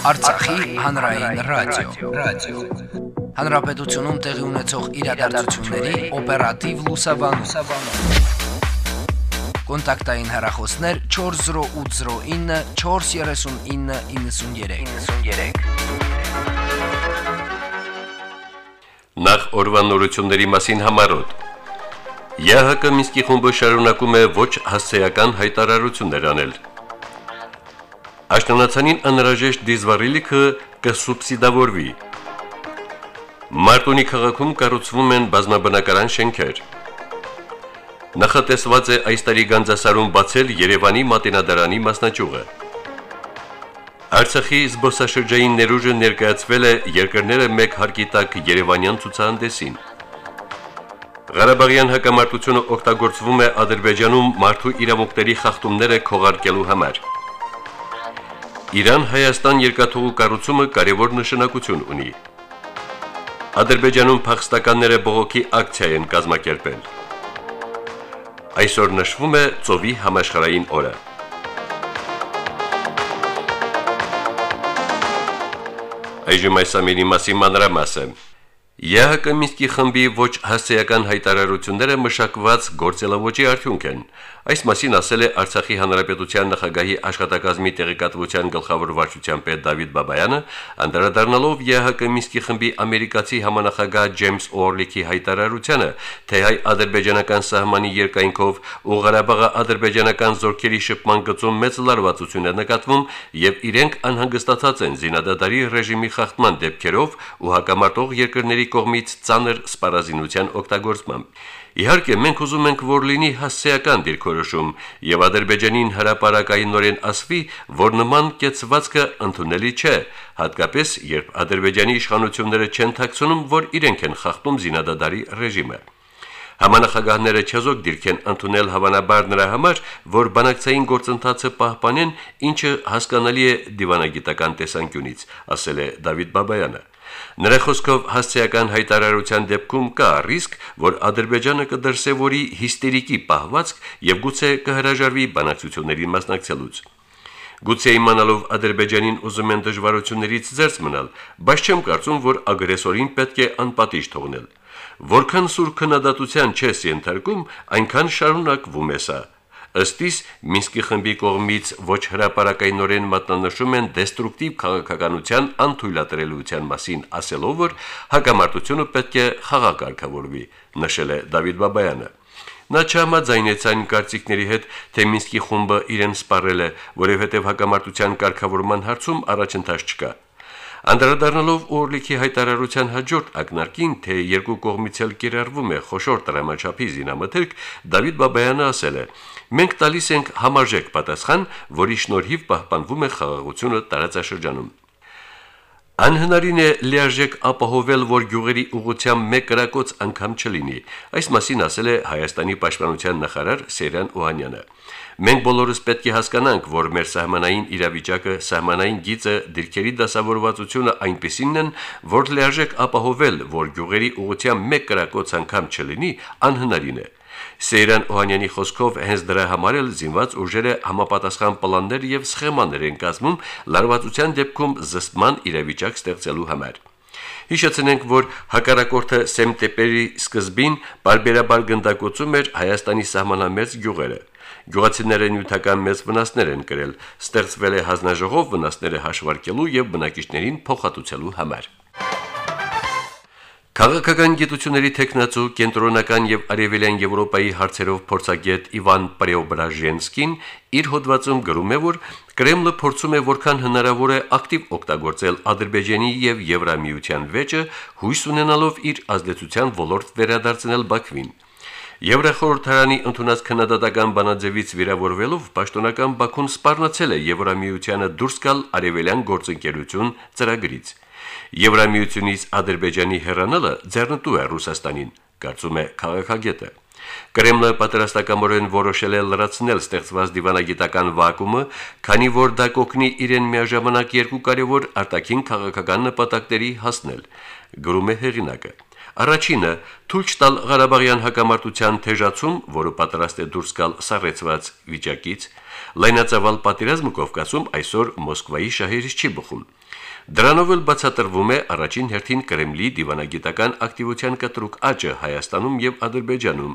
Արցախի հանրային ռադիո, ռադիո։ Հանրապետությունում տեղի ունեցող իրադարձությունների օպերատիվ լուսաբանում։ Կոնտակտային հեռախոսներ 40809 43993։ 93։ Նախ օրվան նորությունների մասին համարոտ։ ԵՀԿ Մինսկի խումբը շարունակում է ոչ հասցեական հայտարարություններ անել։ Աշտանացանին անհրաժեշտ դիզվառիլիքը կսուբսիդավորվի։ Մարտունի քաղաքում կառուցվում են բազմաբնակարան շենքեր։ Նախատեսված է այս տարի Գանձասարում բացել Երևանի Մատենադարանի մասնաճյուղը։ Արցախի զբոսաշրջային ներուժը ներկայացվել է երկրները մեկ հարկի տակ Երևանյան ցուցահանդեսին։ Ղարաբաղյան հակամարտությունը օգտագործվում է Ադրբեջանում մարդու իրավունքների խախտումները քողարկելու համար։ Իրան-Հայաստան երկաթուղու կառուցումը կարևոր նշանակություն ունի։ Ադրբեջանում փախստականները բողոքի ակցիա են կազմակերպել։ Այսօր նշվում է ծովի համաշխարհային օրը։ Այժմ այս ամենի մասին մանրամասը։ ԵՀԿ Մինսկի խմբի ոչ հասցեական հայտարարությունները մշակված գործելավոճի արդյունք են։ Այս մասին ասել է Արցախի հանրապետության նախագահի աշխատակազմի տեղեկատվության գլխավոր վարչության պետ Դավիթ Բաբայանը, անդրադառնալով ԵՀԿ Մինսկի խմբի ամերիկացի համանախագահ Ջեյմս Օրլիքի հայտարարությանը, թե հայ-ադրբեջանական սահմանի երկայնքով ու Ղարաբաղի ադրբեջանական զորքերի շփման գծում մեծ լարվածություն է նկատվում եւ իրենք անհանգստացած են զինադադարի ռեժիմի խախտման դեպքերով ու հակամարտող երկրների կողմից ծանր սպառազինության օգտագործմամբ։ Իհարկե, մենք ուզում ենք, որ լինի հասցեական դիրքորոշում եւ Ադրբեջանին հրաապարակայինորեն ասվի, որ նման կեցվածքը ընդունելի չէ, հատկապես երբ Ադրբեջանի իշխանությունները չեն ཐակցնում, որ իրենք են խախտում զինադադարի ռեժիմը։ Համանախագահները չեզոք դիրք են ընդունել հավանաբար նրա համար, որ բանակցային գործընթացը պահպանեն, ինչը հասկանալի է դիվանագիտական տեսանկյունից, ասել է Դավիթ Բաբայանը։ Նրա խոսքով հասցեական հայտարարության դեպքում կա ռիսկ, որ Ադրբեջանը կդրսևորի հիստերիկի պահվածք եւ գուցե կհրաժարվի բանակցություններին մասնակցելուց։ Գուցե իմանալով Ադրբեջանին ուզում են դժվարություններից ձերծ մնալ, բայց չեմ կարծում, որ ագրեսորին պետք է անպատիժ թողնել։ Որքան սուր քննադատության չես ենթարկում, այնքան շարունակվում է սա։ Ըստ իս Մինսկի խմբի կողմից ոչ հրաապարակայինորեն մատնանշում են դեստրուկտիվ քաղաքականության անթույլատրելիության մասին, ասելով որ հակամարտությունը պետք է խաղակարգավորվի, նշել է Դավիթ Բաբայանը։ Նա չհամաձայնեց այն կարծիքների հետ, թե Մինսկի խումբը իրեն սպառել է, որովհետև հակամարտության կարգավորման հարցում առաջընթաց չկա։ Անդրադառնալով Օրլիքի հայտարարության հաջորդ ակնարկին, թե երկու կողմից էլ կիրառվում է խոշոր տրամաչափի զինամթերք, Դավիթ Բաբայանը ասել է. «Մենք տալիս ենք համարժեք պատասխան, որի շնորհիվ պահպանվում է խաղաղությունը տարածաշրջանում»։ Անհնարին է լիարժեք ապահովել, որ գյուղերի ուղությամբ մեկ կրակոց անգամ չլինի։ Այս մասին ասել է Հայաստանի պաշտպանության նախարար Սերյան Օհանյանը։ Մենք բոլորս պետք է հասկանանք, որ մեր սահմանային իրավիճակը, սահմանային գիծը, դիրքերի դասավորվածությունը այնպեսին են, որ լիարժեք ապահովել, որ գյուղերի ուղղությամբ մեկ կրակոց անգամ չլինի, անհնարին է։ Սեյրան Օհանյանի խոսքով հենց դրա համար էլ զինված ուժերը համապատասխան պլաններ եւ սխեմաներ են կազմում լարվածության դեպքում զսպման իրավիճակ ստեղծելու համար։ Հիշեցնենք, որ հակառակորդը սեմտեմբերի սկզբին բարբերաբար գնդակոծում էր Հայաստանի սահմանամերձ գյուղերը։ Գյուղացիները նյութական մեծ վնասներ են կրել, ստեղծվել է հանձնաժողով վնասները հաշվարկելու եւ բնակիչներին փոխհատուցելու համար։ Քաղաքական գիտությունների տեխնացու կենտրոնական եւ արևելյան Եվրոպայի հարցերով փորձագետ Իվան Պրեոբրաժենսկին իր հոդվածում գրում է, որ Կրեմլը փորձում է որքան հնարավոր է ակտիվ օգտագործել Ադրբեջանի եւ Եվրամիության վեճը, հույս ունենալով իր ազդեցության ոլորտ վերադարձնել Բաքվին։ Եվրախորհրդարանի ընդունած քննադատական բանաձևից վիրավորվելով պաշտոնական Բաքուն սպառնացել է Եվրամիությանը դուրս գալ արևելյան գործընկերություն ծրագրից։ Եվրամիությունից Ադրբեջանի հեռանալը ձեռնտու է Ռուսաստանին, կարծում է քաղաքագետը։ Կրեմլը պատրաստակամորեն որոշել է լրացնել ստեղծված դիվանագիտական վակումը, քանի որ դա կօգնի իրեն միաժամանակ երկու կարևոր արտաքին քաղաքական նպատակների հասնել, գրում է հեղինակը։ Առաջինը՝ թույլ չտալ Ղարաբաղյան հակամարտության թեժացում, որը պատրաստ է դուրս գալ սառեցված վիճակից, լայնածավալ պատերազմը Կովկասում այսօր Մոսկվայի շահերից չի բխում։ Դրանով էլ բացատրվում է առաջին հերթին Կրեմլի դիվանագիտական ակտիվության կտրուկ աճը Հայաստանում եւ Ադրբեջանում։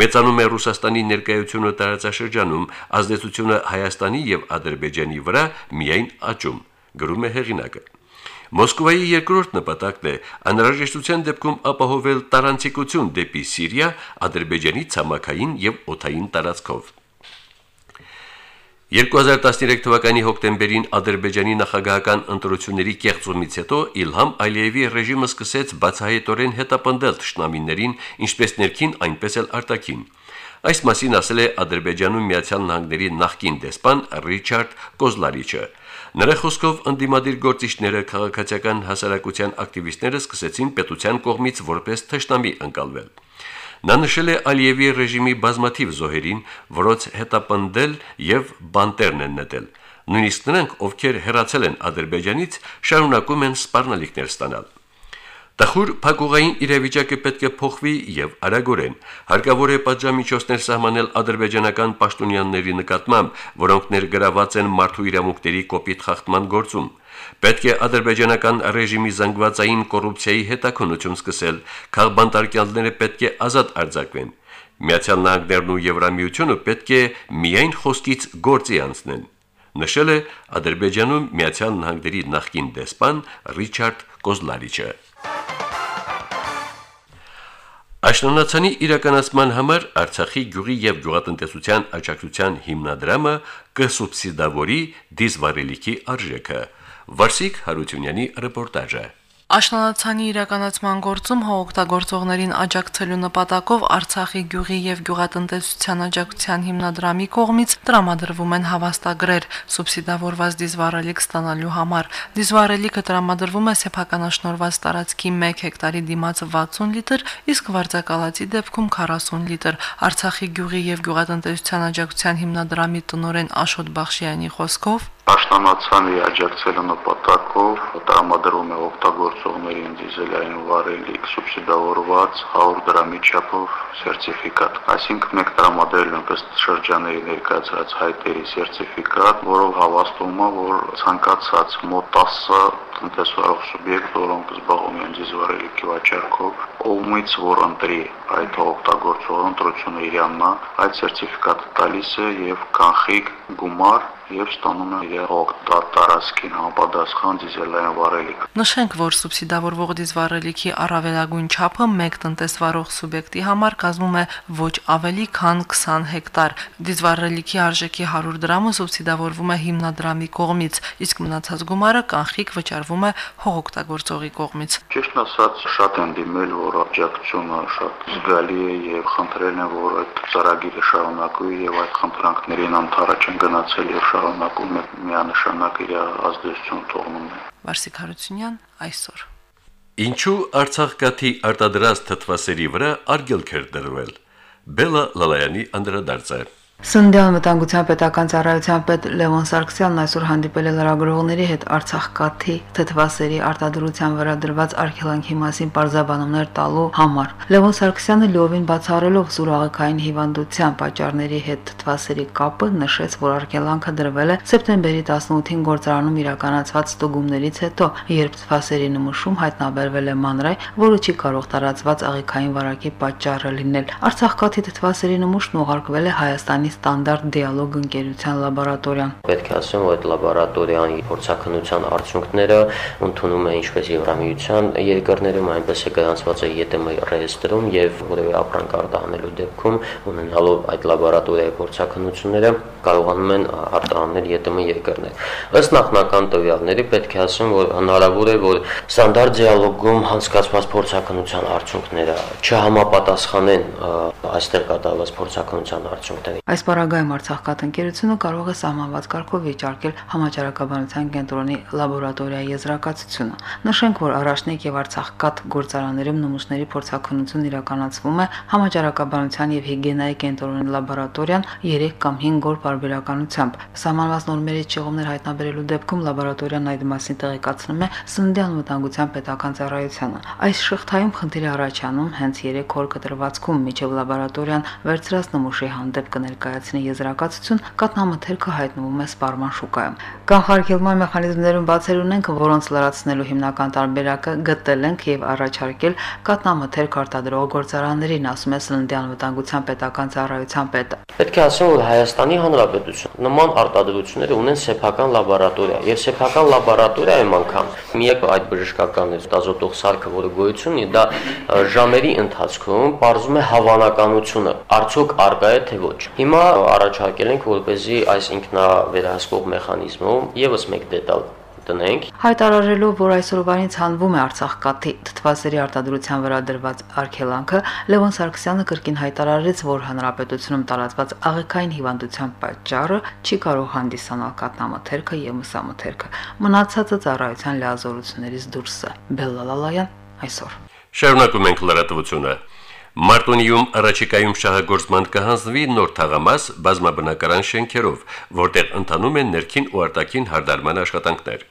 Մեծանում է Ռուսաստանի ներկայությունը տարածաշրջանում, ազդեցությունը Հայաստանի եւ Ադրբեջանի վրա միայն աճում, գրում է հեղինակը։ Մոսկվայի երկրորդ նպատակն է անհրաժեշտության դեպքում ապահովել տարանցիկություն դեպի Սիրիա Ադրբեջանի ցամաքային եւ օթային տարածքով։ 2013 թվականի հոկտեմբերին Ադրբեջանի նախագահական ընտրությունների կեղծումից հետո Իլհամ Ալիևի ռեժիմը սկսեց բացահայտորեն հետապնդել ճշնամիներին, ինչպես ներքին, այնպես էլ արտաքին։ Այս մասին ասել է Ադրբեջանում Միացյալ Նահանգների նախկին դեսպան Ռիչարդ Կոզլարիչը։ Նրա խոսքով ընդդիմադիր գործիչները քաղաքացիական հասարակության ակտիվիստները սկսեցին պետության կողմից որպես թշնամի ընկալվել։ Նա նշել է Ալիևի ռեժիմի բազմաթիվ զոհերին, որոնց հետապնդել եւ բանտերն են նետել։ Նույնիսկ նրանք, ովքեր հեռացել են Ադրբեջանից, շարունակում են սպառնալիքներ ստանալ։ Տխուր փակուղային իրավիճակը պետք է փոխվի եւ արագորեն։ Հարկավոր է պատժամիջոցներ սահմանել ադրբեջանական պաշտոնյաների նկատմամբ, որոնք ներգրաված են մարդու իրավունքների կոպիտ խախտման գործում։ Պետք է ադրբեջանական ռեժիմի զանգվածային կոռուպցիայի հետաքննություն սկսել, քաղբանտարկյալները պետք է ազատ արձակվեն։ Միացյալ Նահանգներն ու Եվրամիությունը պետք է միայն խոսքից գործի անցնեն նշել է Ադրբեջանում Միացյալ Նահանգների նախկին դեսպան Ռիչարդ Կոզլարիչը։ Աշնանացանի իրականացման համար Արցախի գյուղի եւ գյուղատնտեսության աջակցության հիմնադրամը կսուբսիդավորի դիզվարելիքի արժեքը։ Վարսիկ Հարությունյանի ռեպորտաժը։ Աշնանացանի իրականացման գործում հողօգտագործողներին աջակցելու նպատակով Արցախի գյուղի եւ գյուղատնտեսության աջակցության հիմնադրամի կողմից տրամադրվում են հավաստագրեր սուբսիդավորված դիզվառելիք ստանալու համար։ Դիզվառելիքը տրամադրվում է սեփականաշնորհված տարածքի 1 հեկտարի դիմաց 60 լիտր, իսկ վարձակալացի դեպքում 40 լիտր։ Արցախի գյուղի եւ գյուղատնտեսության աջակցության հիմնադրամի տնօրեն Աշոտ Բախշյանի խոսքով Պաշտամացանի աջակցելու նպատակով տրամադրում է օգտագործողներին դիզելային վարելիք սուբսիդավորված 100 դրամի չափով սերտիֆիկատ։ Այսինքն մենք տրամադրել ենք ըստ շրջանների ներկայացած հայտերի սերտիֆիկատ, որով հավաստում է, որ ցանկացած մոտ 10 տնտեսվարող սուբյեկտ, որոնք զբաղվում են դիզվարելիքի վաճառքով, ովմից որ ընտրի այդ օգտագործողը ընտրությունը իրանա, այդ սերտիֆիկատը տալիս է եւ կանխիկ գումար եւ ստանում է իր օգտատարածքին համապատասխան դիզելային վառելիք։ Նշենք, որ սուբսիդավորվող դիզվառելիքի առավելագույն չափը մեկ տնտեսվարող սուբյեկտի համար կազմում է ոչ ավելի քան 20 հեկտար։ Դիզվառելիքի արժեքի 100 դրամը սուբսիդավորվում է հիմնադրամի կողմից, իսկ մնացած գումարը կանխիկ վճարվում է հողօգտագործողի կողմից։ Ճիշտն ասած, շատ են դիմել, որ աջակցությունը շատ զգալի է եւ խնդրել են, որ այդ ծրագիրը շարունակվի եւ այդ խնդրանքներին անթարաջ են գնացել եւ շարունակում է միանշանակ իր ազդեցություն թողնում է։ Վարսիկ Հարությունյան այսօր Ինչու Արցախ կաթի արտադրած թթվասերի վրա արգելք էր դրվել։ Բելա Լալայանի անդրադարձը Սնդյան մտանգության պետական ծառայության պետ Լևոն Սարգսյանն այսօր հանդիպել է լրագրողների հետ Արցախ կաթի թթվասերի արտադրության վրա դրված արգելանքի մասին բարձաբանումներ տալու համար։ Լևոն Սարգսյանը լիովին բացառելով սուրաղակային հիվանդության պատճառների հետ թթվասերի կապը նշեց, որ արգելանքը դրվել է սեպտեմբերի 18-ին գործարանում իրականացված ստուգումներից հետո, երբ թթվասերի նմուշում հայտնաբերվել է մանրայ, որը չի կարող տարածված աղիքային վարակի պատճառը լինել։ Արցախ կաթի թթվասերի նմուշն ուղարկվել է Հայաստանի ստանդարտ դիալոգ ընկերության լաբորատորիան։ Պետք է ասեմ, որ այդ լաբորատորիան փորձակնության արդյունքները ընդունում է ինչպես Եվրամիության երկրներում, այնպես է գրանցված է ԵՏՄ ռեեստրում եւ որևէ ապրանք արտահանելու դեպքում ունենալով այդ լաբորատորիայի փորձակնությունները կարողանում են արտահանել ԵՏՄ երկրներ։ Ըստ նախնական տվյալների պետք է ասեմ, որ հնարավոր է, որ ստանդարտ դիալոգում հանցկացված փորձակնության արդյունքները չհամապատասխանեն այստեղ կատարված փորձակնության արդյունքները։ Այս պարագայում Արցախ կաթընկերությունը կարող է սահմանված կարգով վիճարկել համաճարակաբանության կենտրոնի լաբորատորիայի եզրակացությունը։ Նշենք, որ առաջնիկ եւ Արցախ կաթ գործարաններում նմուշների փորձակնություն իրականացվում է համաճարակաբանության եւ հիգիենայի կենտրոնի լաբորատորիան 3 կամ 5 օր բարբերականությամբ։ Սահմանված նորմերի ճեղումներ հայտնաբերելու դեպքում լաբորատորիան այդ մասին տեղեկացնում է Սննդի անվտանգության պետական ծառայությանը։ Այս շղթայում խնդիր առաջանում հենց 3 օր կտրվածքում միջև լաբորատորիան վերցրած նմուշի հանդեպ կներկայացնի եզրակացություն, կատնամթերքը հայտնվում է սպառման շուկայում։ Կանխարգելման մեխանիզմներում բացեր ունենք, որոնց լրացնելու հիմնական տարբերակը գտել ենք եւ առաջարկել կատնամթերք արտադրող գործարաններին, ասում է Սննդի անվտանգության պետական ծառայության պետը։ Պետք է ասեմ, որ Հայաստանի Հանրապետություն նման արտադրություններ ունեն սեփական լաբորատորիա եւ սեփական լաբորատորիայում անգամ միակ այդ բժշկական դազոտող սարքը, որը գոյություն ունի, դա ժամերի ընթացքում բարձում է հավանականությունը, արդյոք արկա է թե ոչ։ Հիմա առաջարկել ենք, որպեսզի այս ինքնավերահսկող մեխանիզմում եւս մեկ դետալ տնենք։ Հայտարարելով, որ այսօրվանից հանվում է Արցախ կաթի թթվասերի արտադրության վրա դրված արգելանքը, Լևոն Սարգսյանը կրկին հայտարարեց, որ հանրապետությունում տարածված աղեքային հիվանդության պատճառը չի կարող հանդիսանալ կատնամթերքը եւ մսամթերքը։ Մնացածը ծառայության լիազորություններից դուրս է։ Բելլալալայան այսօր։ Շարունակում ենք լրատվությունը։ Մարտոնիում առաջիկայում շահագործման կհանձնվի նոր թաղամաս բազմաբնակարան շենքերով, որտեղ ընթանում են ներքին ու արտաքին հարդարման աշխատանքներ։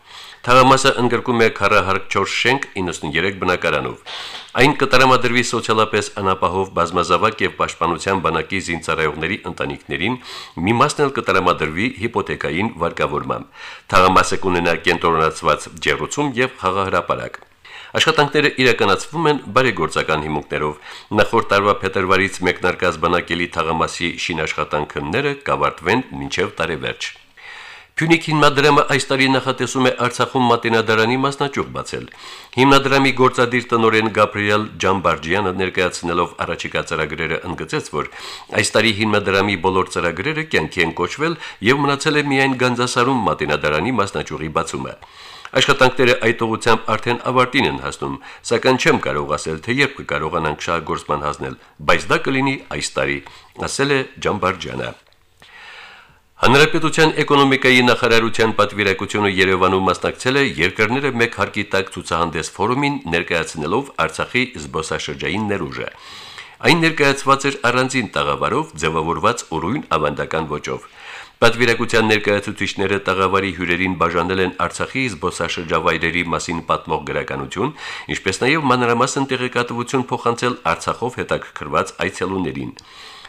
Թաղամասը ընդգրկում է քառահարկ 4 շենք 93 բնակարանով։ Այն կտրամադրվի սոցիալապես անապահով բազմազավակ եւ պաշտպանության բանակի զինծառայողների ընտանիքներին, մի մասն էլ կտրամադրվի հիպոթեկային վարկավորմամբ։ Թաղամասը կունենա կենտրոնացված ջերուցում եւ խաղահրապարակ։ Աշխատանքները իրականացվում են բարեգործական հիմունքներով։ Նախորդ տարվա փետրվարից մեկնարկած բանակելի թաղամասի շինաշխատանքները կավարտվեն մինչև տարեվերջ։ Փյունիկ հիմնադրամը այս տարի նախատեսում է Արցախում մատենադարանի մասնաճյուղ բացել։ Հիմնադրամի գործադիր տնօրեն Գաբրիել Ջամբարջյանը ներկայացնելով առաջիկա ծրագրերը ընդգծեց, որ այս տարի հիմնադրամի բոլոր ծրագրերը կյանքի են կոչվել եւ մնացել է միայն Գանձասարում մատենադարանի մասնաճյուղի բացումը։ Աշխատանքները այդ ուղությամբ արդեն ավարտին են հասնում, սակայն չեմ կարող ասել, թե երբ կկարողանանք շահգործման հասնել, բայց դա կլինի այս տարի, ասել է Ջամբարջյանը։ Հանրապետության էկոնոմիկայի նախարարության պատվիրակությունը Երևանում մասնակցել է երկրները մեկ հարկի տակ ցուցահանդես ֆորումին ներկայացնելով Արցախի զբոսաշրջային ներուժը։ Այն ներկայացված էր առանձին տաղավարով ձևավորված ուրույն ավանդական ոճով։ Պատվիրակության ներկայացուցիչները տաղավարի հյուրերին բաժանել են Արցախի զբոսաշրջավայրերի մասին պատմող գրականություն, ինչպես նաև մանրամասն տեղեկատվություն փոխանցել Արցախով հետաքրքրված այցելուներին։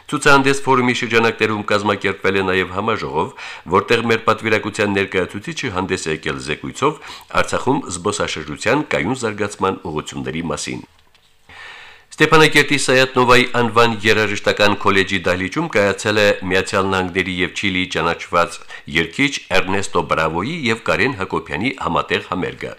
Ցուցահանդես ֆորումի շրջանակներում կազմակերպվել է նաև համաժողով, որտեղ մեր պատվիրակության ներկայացուցիչը հանդես է եկել զեկույցով Արցախում զբոսաշրջության կայուն զարգացման ուղղությունների մասին։ Ստեփանակերտի Սայատնովայի անվան երաժշտական քոլեջի դահլիճում կայացել է Միացյալ Նահանգների եւ Չիլիի ճանաչված երգիչ Էրնեստո Բրավոյի եւ Կարեն Հակոբյանի համատեղ համերգը։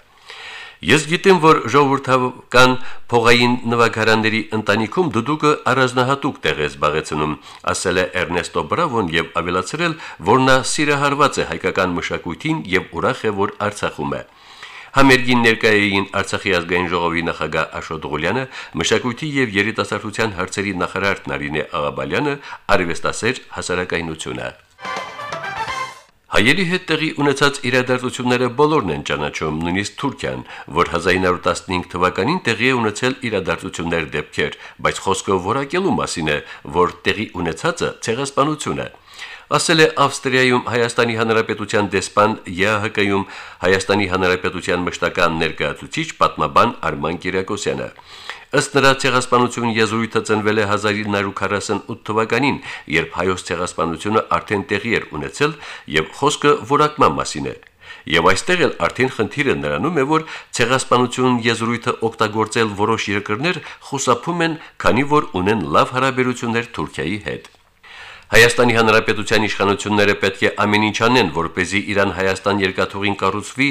Ես գիտեմ, որ ժողովրդական փողային նվագարանների ընտանիքում դուդուկը առանձնահատուկ տեղ է զբաղեցնում, ասել է Էրնեստո Բրավոն եւ ավելացրել, որ նա սիրահարված է հայկական մշակույթին եւ ուրախ է, որ Արցախում է։ Համերգին ներկայային Արցախի ազգային ժողովի նախագահ Աշոտ Ղուլյանը, մշակույթի եւ երիտասարդության հարցերի նախարար Նարինե Աղաբալյանը, արվեստասեր հասարակայնությունը։ Հայերի հետ տեղի ունեցած իրադարձությունները բոլորն են ճանաչում, նույնիսկ Թուրքիան, որ 1915 թվականին տեղի է ունեցել իրադարձություններ դեպքեր, բայց խոսքը որակելու մասին է, որ տեղի ունեցածը ցեղասպանություն է ասել է Ավստրիայում Հայաստանի Հանրապետության դեսպան ԵԱՀԿ-ում Հայաստանի Հանրապետության մշտական ներկայացուցիչ պատմաբան Արման Կիրակոսյանը։ Ըստ նրա ցեղասպանություն եզրույթը ծնվել է 1948 թվականին, երբ հայոց ցեղասպանությունը արդեն տեղի էր ունեցել եւ խոսքը որակման մասին է։ Եվ այստեղ էլ արդեն խնդիրը նրանում է, որ ցեղասպանություն եզրույթը օգտագործել որոշ երկրներ խուսափում են, քանի որ ունեն լավ հարաբերություններ Թուրքիայի հետ։ Հայաստանի Հանրապետության իշխանությունները պետք է ամեն ինչ անեն, որ เป զի Իրան-Հայաստան երկաթուղին կառուցվի,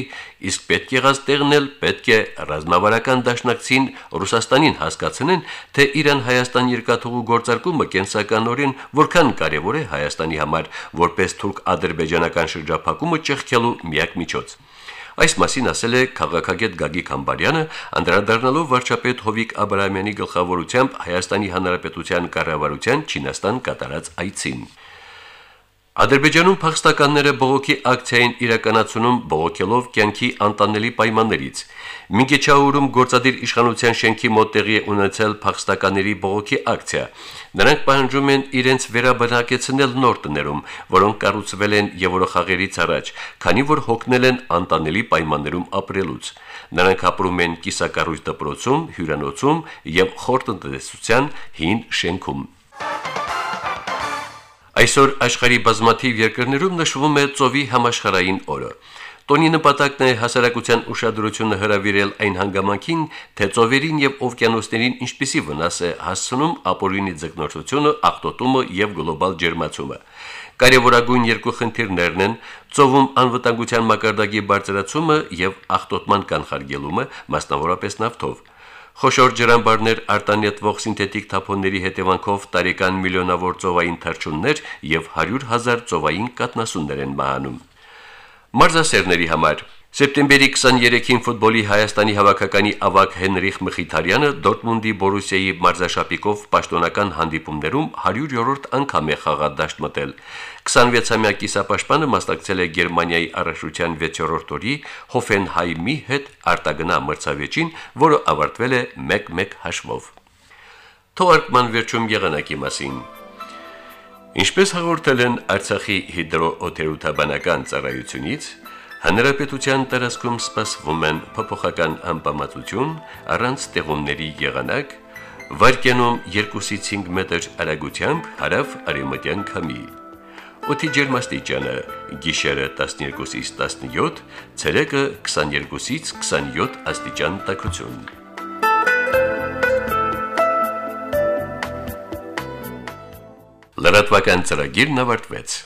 իսկ պետք եղած տեղն էլ պետք է ռազմավարական դաշնակցին Ռուսաստանին հասկացնեն, թե Իրան-Հայաստան երկաթուղու գործարկումը կենսականորեն որքան կարևոր է Հայաստանի համար, որպես թուրք-ադրբեջանական շրջափակումը ճեղքելու միակ միջոց։ Այս մասին ասել է քաղաքագետ Գագիկ Համբարյանը, անդրադառնալով վարչապետ Հովիկ Աբրահամյանի գլխավորությամբ Հայաստանի Հանրապետության կառավարության Չինաստան կատարած այցին։ Ադրբեջանում փախստականները բողոքի ակցիային իրականացնում բողոքելով կյանքի անտանելի պայմաններից։ Մինգեչաուրում գործադիր իշխանության շենքի մոտ տեղի ունեցել փախստականների բողոքի ակցիա։ Նրանք պահանջում են իրենց վերաբնակեցնել նոր տներում, որոնք կառուցվել են Եվրոխաղերից առաջ, քանի որ հոգնել են անտանելի պայմաններում ապրելուց։ Նրանք ապրում են կիսակառույց դպրոցում, հյուրանոցում եւ խորտնտեսության հին շենքում։ Այսօր աշխարհի բազմաթիվ երկրներում նշվում է ծովի համաշխարհային օրը։ Տոնի նպատակն է հասարակության ուշադրությունը հրավիրել այն հանգամանքին, թե ծովերին եւ օվկիանոսներին ինչպիսի վնաս է հասցնում ապօրինի ձգնորսությունը, աղտոտումը եւ գլոբալ ջերմացումը։ Կարևորագույն երկու խնդիրներն են ծովում անվտանգության մակարդակի բարձրացումը եւ աղտոտման կանխարգելումը, մասնավորապես նավթով։ Խոշոր ջրամբարներ արտանետվող սինթետիկ թափոնների հետևանքով տարեկան միլիոնավոր ծովային թռչուններ եւ 100 հազար ծովային կատնասուններ են մահանում։ Մարզասերների համար Սեպտեմբերի 23-ին ֆուտբոլի Հայաստանի հավաքականի ավակ Հենրիխ Մխիթարյանը Դորտմունդի Բորուսիայի մարզաշապիկով պաշտոնական հանդիպումներում 100-րդ անգամ է խաղադաշտ մտել։ 26-ամյա կիսապաշտպանը մասնակցել է Գերմանիայի առաջության 6-րդ օրի Հոֆենհայմի հետ արտագնա մրցավեճին, որը ավարտվել է 1-1 հաշվով։ Թողարկման վերջում եղանակի մասին։ Ինչպես հաղորդել են Արցախի հիդրոօթերոթաբանական ծառայությունից, Հանրապետության տարածքում սպասվում են փոփոխական անբավարարություն առանց տեղումների եղանակ, վարկյանում 2-ից 5 մետր արագությամբ հարավ արևմտյան քամի։ Օդի ջերմաստիճանը՝ գիշերը 12-ից 17, ցերեկը 22-ից 27 աստիճան տաքություն։ Լրատվական ծրագիրն ավարտվեց։